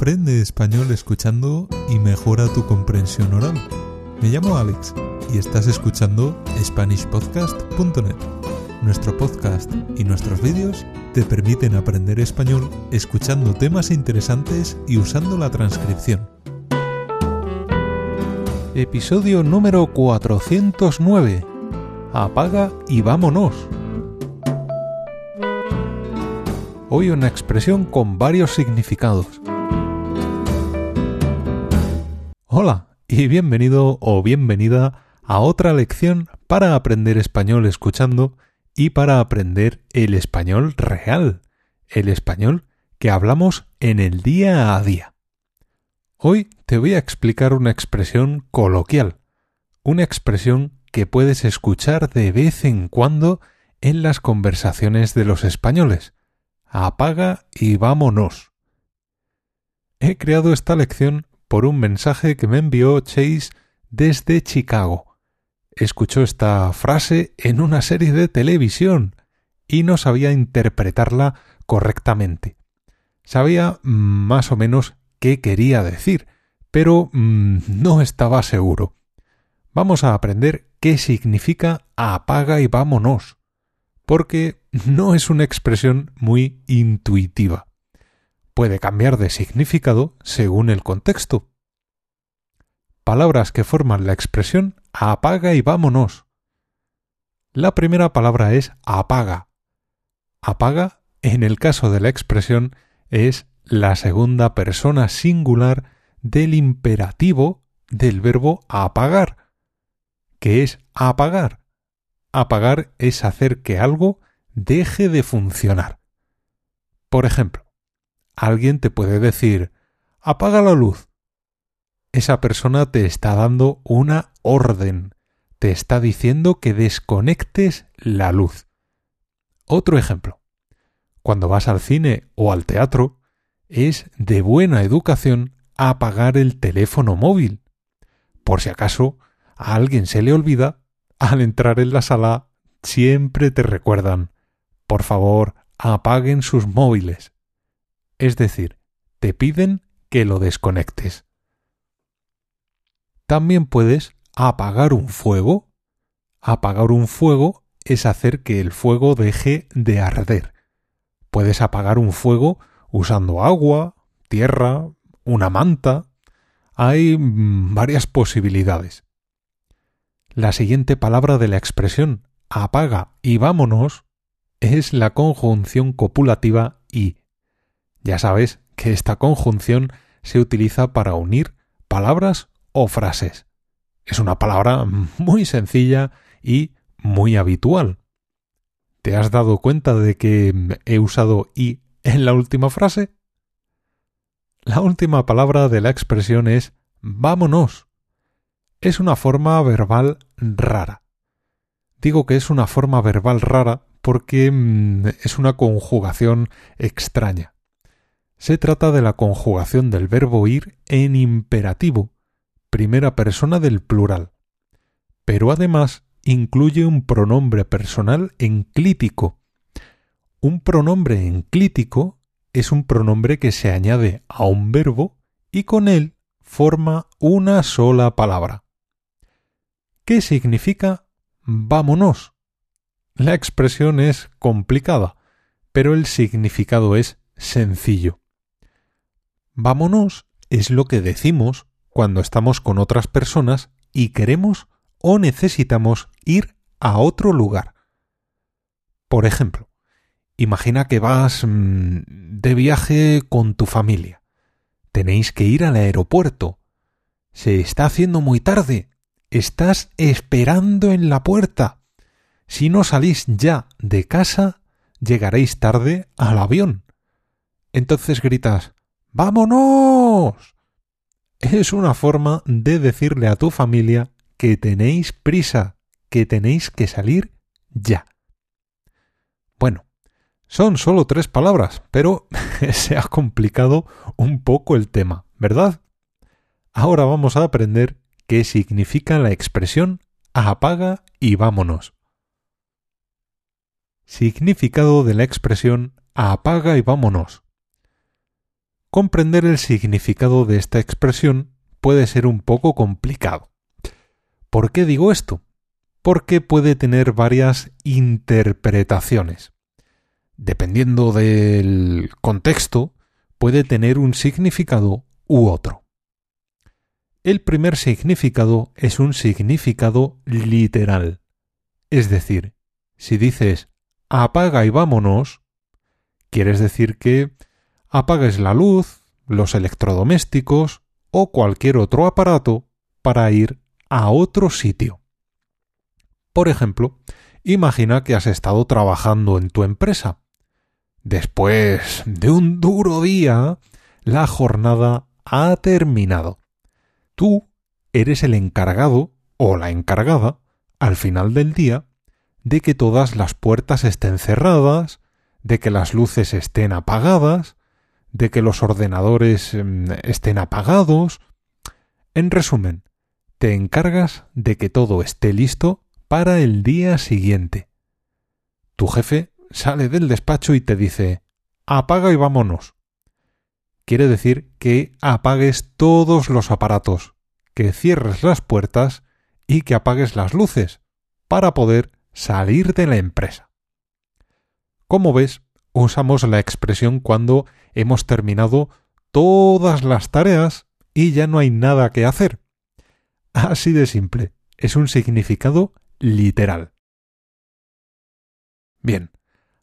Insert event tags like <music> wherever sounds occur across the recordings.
Aprende español escuchando y mejora tu comprensión oral. Me llamo Alex y estás escuchando SpanishPodcast.net. Nuestro podcast y nuestros vídeos te permiten aprender español escuchando temas interesantes y usando la transcripción. Episodio número 409. Apaga y vámonos. Hoy una expresión con varios significados. Hola y bienvenido o bienvenida a otra lección para aprender español escuchando y para aprender el español real, el español que hablamos en el día a día. Hoy te voy a explicar una expresión coloquial, una expresión que puedes escuchar de vez en cuando en las conversaciones de los españoles. Apaga y vámonos. He creado esta lección por un mensaje que me envió Chase desde Chicago. Escuchó esta frase en una serie de televisión y no sabía interpretarla correctamente. Sabía más o menos qué quería decir, pero mm, no estaba seguro. Vamos a aprender qué significa apaga y vámonos, porque no es una expresión muy intuitiva puede cambiar de significado según el contexto. Palabras que forman la expresión apaga y vámonos. La primera palabra es apaga. Apaga, en el caso de la expresión, es la segunda persona singular del imperativo del verbo apagar, que es apagar. Apagar es hacer que algo deje de funcionar. Por ejemplo, alguien te puede decir apaga la luz. Esa persona te está dando una orden, te está diciendo que desconectes la luz. Otro ejemplo. Cuando vas al cine o al teatro, es de buena educación apagar el teléfono móvil. Por si acaso a alguien se le olvida, al entrar en la sala siempre te recuerdan, por favor, apaguen sus móviles es decir, te piden que lo desconectes. También puedes apagar un fuego. Apagar un fuego es hacer que el fuego deje de arder. Puedes apagar un fuego usando agua, tierra, una manta. Hay mm, varias posibilidades. La siguiente palabra de la expresión apaga y vámonos es la conjunción copulativa y. Ya sabes que esta conjunción se utiliza para unir palabras o frases. Es una palabra muy sencilla y muy habitual. ¿Te has dado cuenta de que he usado y en la última frase? La última palabra de la expresión es vámonos. Es una forma verbal rara. Digo que es una forma verbal rara porque mm, es una conjugación extraña. Se trata de la conjugación del verbo ir en imperativo, primera persona del plural, pero además incluye un pronombre personal enclítico. Un pronombre enclítico es un pronombre que se añade a un verbo y con él forma una sola palabra. ¿Qué significa vámonos? La expresión es complicada, pero el significado es sencillo. Vámonos es lo que decimos cuando estamos con otras personas y queremos o necesitamos ir a otro lugar. Por ejemplo, imagina que vas mm, de viaje con tu familia. Tenéis que ir al aeropuerto. Se está haciendo muy tarde. Estás esperando en la puerta. Si no salís ya de casa, llegaréis tarde al avión. Entonces gritas ¡Vámonos! Es una forma de decirle a tu familia que tenéis prisa, que tenéis que salir ya. Bueno, son solo tres palabras, pero <laughs> se ha complicado un poco el tema, ¿verdad? Ahora vamos a aprender qué significa la expresión apaga y vámonos. Significado de la expresión apaga y vámonos. Comprender el significado de esta expresión puede ser un poco complicado. ¿Por qué digo esto? Porque puede tener varias interpretaciones. Dependiendo del contexto, puede tener un significado u otro. El primer significado es un significado literal. Es decir, si dices apaga y vámonos, quieres decir que apagues la luz, los electrodomésticos o cualquier otro aparato para ir a otro sitio. Por ejemplo, imagina que has estado trabajando en tu empresa. Después de un duro día, la jornada ha terminado. Tú eres el encargado o la encargada, al final del día, de que todas las puertas estén cerradas, de que las luces estén apagadas, de que los ordenadores em, estén apagados. En resumen, te encargas de que todo esté listo para el día siguiente. Tu jefe sale del despacho y te dice apaga y vámonos. Quiere decir que apagues todos los aparatos, que cierres las puertas y que apagues las luces, para poder salir de la empresa. Como ves, usamos la expresión cuando hemos terminado todas las tareas y ya no hay nada que hacer. Así de simple, es un significado literal. Bien,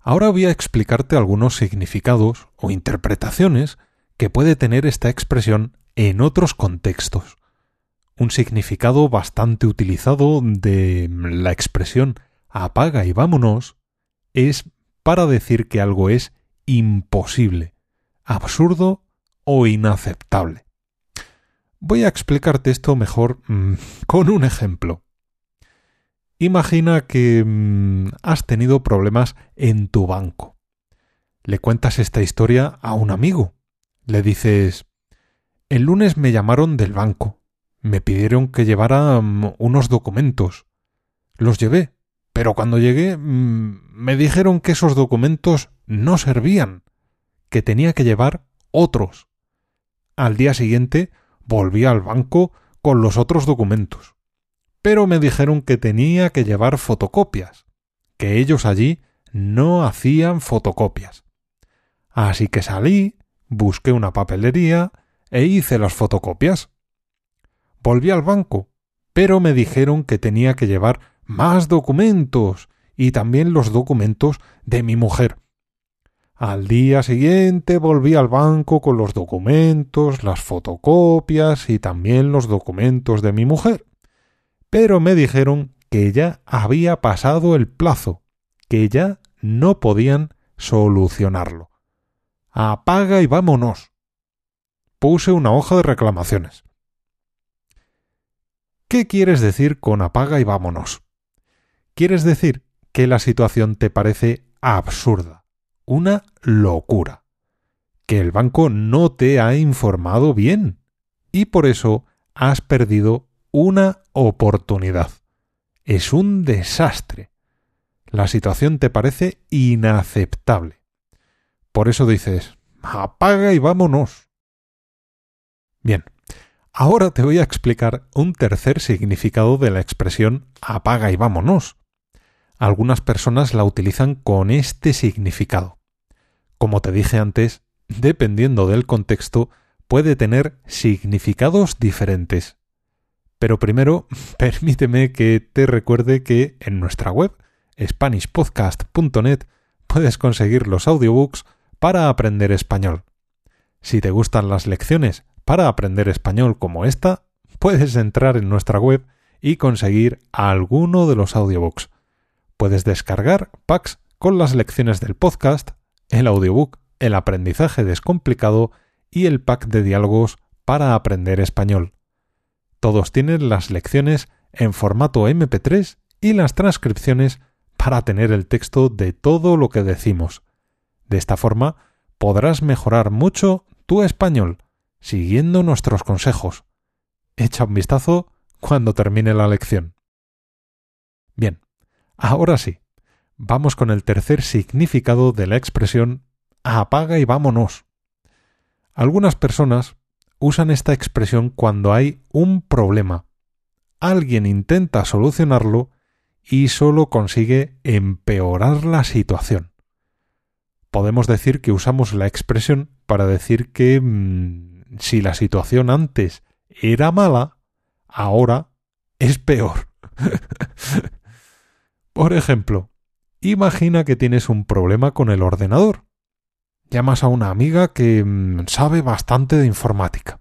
ahora voy a explicarte algunos significados o interpretaciones que puede tener esta expresión en otros contextos. Un significado bastante utilizado de la expresión apaga y vámonos es para decir que algo es imposible, absurdo o inaceptable. Voy a explicarte esto mejor mm, <laughs> con un ejemplo. Imagina que mm, has tenido problemas en tu banco. Le cuentas esta historia a un amigo. Le dices El lunes me llamaron del banco. Me pidieron que llevara mm, unos documentos. Los llevé, pero cuando llegué me dijeron que esos documentos no servían, que tenía que llevar otros. Al día siguiente volví al banco con los otros documentos. Pero me dijeron que tenía que llevar fotocopias, que ellos allí no hacían fotocopias. Así que salí, busqué una papelería e hice las fotocopias. Volví al banco, pero me dijeron que tenía que llevar más documentos y también los documentos de mi mujer. Al día siguiente volví al banco con los documentos, las fotocopias y también los documentos de mi mujer. Pero me dijeron que ya había pasado el plazo, que ya no podían solucionarlo. Apaga y vámonos. Puse una hoja de reclamaciones. ¿Qué quieres decir con apaga y vámonos? ¿Quieres decir que la situación te parece absurda, una locura, que el banco no te ha informado bien y por eso has perdido una oportunidad. Es un desastre. La situación te parece inaceptable. Por eso dices, apaga y vámonos. Bien, ahora te voy a explicar un tercer significado de la expresión apaga y vámonos, algunas personas la utilizan con este significado. Como te dije antes, dependiendo del contexto, puede tener significados diferentes. Pero primero, <laughs> permíteme que te recuerde que en nuestra web, SpanishPodcast.net, puedes conseguir los audiobooks para aprender español. Si te gustan las lecciones para aprender español como esta, puedes entrar en nuestra web y conseguir alguno de los audiobooks. Puedes descargar packs con las lecciones del podcast, el audiobook El aprendizaje descomplicado y el pack de diálogos para aprender español. Todos tienen las lecciones en formato MP3 y las transcripciones para tener el texto de todo lo que decimos. De esta forma podrás mejorar mucho tu español siguiendo nuestros consejos. Echa un vistazo cuando termine la lección. Bien, Ahora sí, vamos con el tercer significado de la expresión apaga y vámonos. Algunas personas usan esta expresión cuando hay un problema. Alguien intenta solucionarlo y solo consigue empeorar la situación. Podemos decir que usamos la expresión para decir que mm, si la situación antes era mala, ahora es peor. <laughs> Por ejemplo, imagina que tienes un problema con el ordenador. Llamas a una amiga que mm, sabe bastante de informática.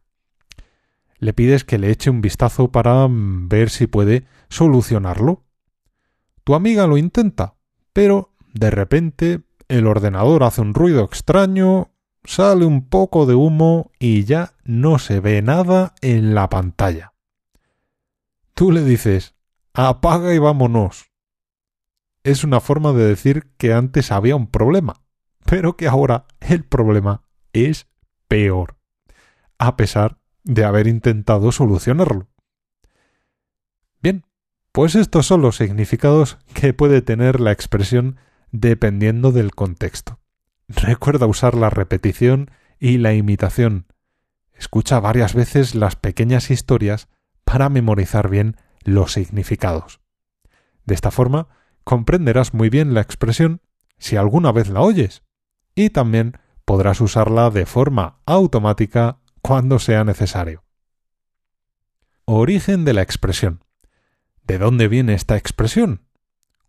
Le pides que le eche un vistazo para mm, ver si puede solucionarlo. Tu amiga lo intenta, pero de repente el ordenador hace un ruido extraño, sale un poco de humo y ya no se ve nada en la pantalla. Tú le dices, apaga y vámonos. Es una forma de decir que antes había un problema, pero que ahora el problema es peor, a pesar de haber intentado solucionarlo. Bien, pues estos son los significados que puede tener la expresión dependiendo del contexto. Recuerda usar la repetición y la imitación. Escucha varias veces las pequeñas historias para memorizar bien los significados. De esta forma, comprenderás muy bien la expresión si alguna vez la oyes, y también podrás usarla de forma automática cuando sea necesario. Origen de la expresión. ¿De dónde viene esta expresión?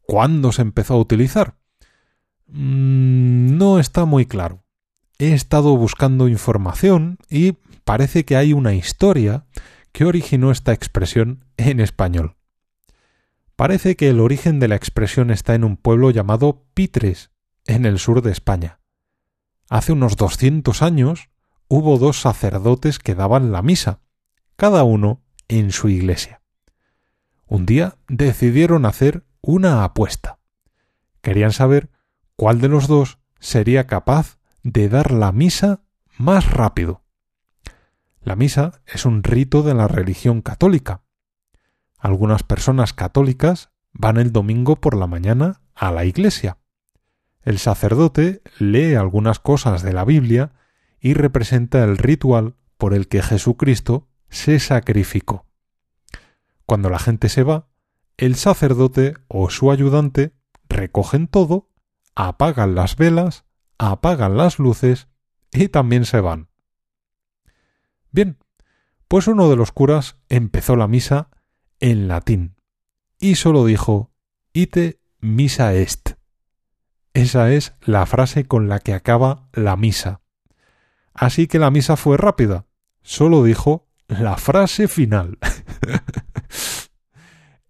¿Cuándo se empezó a utilizar? Mm, no está muy claro. He estado buscando información y parece que hay una historia que originó esta expresión en español. Parece que el origen de la expresión está en un pueblo llamado Pitres, en el sur de España. Hace unos 200 años hubo dos sacerdotes que daban la misa, cada uno en su iglesia. Un día decidieron hacer una apuesta. Querían saber cuál de los dos sería capaz de dar la misa más rápido. La misa es un rito de la religión católica. Algunas personas católicas van el domingo por la mañana a la iglesia. El sacerdote lee algunas cosas de la Biblia y representa el ritual por el que Jesucristo se sacrificó. Cuando la gente se va, el sacerdote o su ayudante recogen todo apagan las velas, apagan las luces y también se van. Bien, pues uno de los curas empezó la misa en latín y solo dijo ite misa est. Esa es la frase con la que acaba la misa. Así que la misa fue rápida. Solo dijo la frase final. <laughs>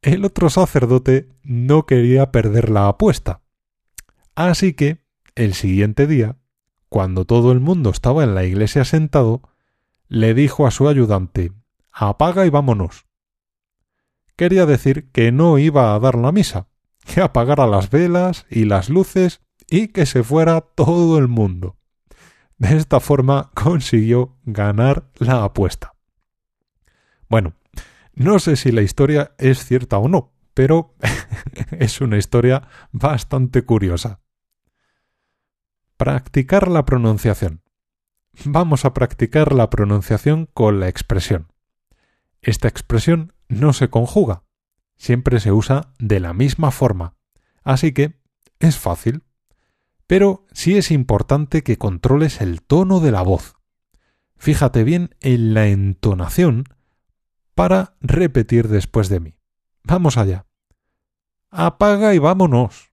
El otro sacerdote no quería perder la apuesta Así que, el siguiente día, cuando todo el mundo estaba en la iglesia sentado, le dijo a su ayudante Apaga y vámonos. Quería decir que no iba a dar la misa, que apagara las velas y las luces y que se fuera todo el mundo. De esta forma consiguió ganar la apuesta. Bueno, no sé si la historia es cierta o no, pero <laughs> es una historia bastante curiosa. Practicar la pronunciación. Vamos a practicar la pronunciación con la expresión. Esta expresión no se conjuga, siempre se usa de la misma forma, así que es fácil. Pero sí es importante que controles el tono de la voz. Fíjate bien en la entonación para repetir después de mí. Vamos allá. Apaga y vámonos.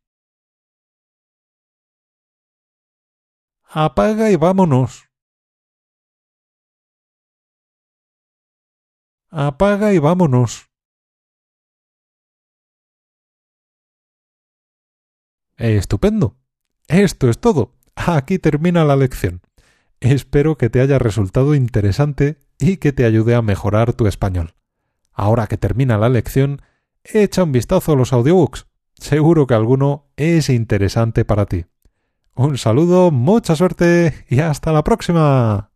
Apaga y vámonos. Apaga y vámonos. Estupendo. Esto es todo. Aquí termina la lección. Espero que te haya resultado interesante y que te ayude a mejorar tu español. Ahora que termina la lección, echa un vistazo a los audiobooks. Seguro que alguno es interesante para ti. Un saludo, mucha suerte y hasta la próxima.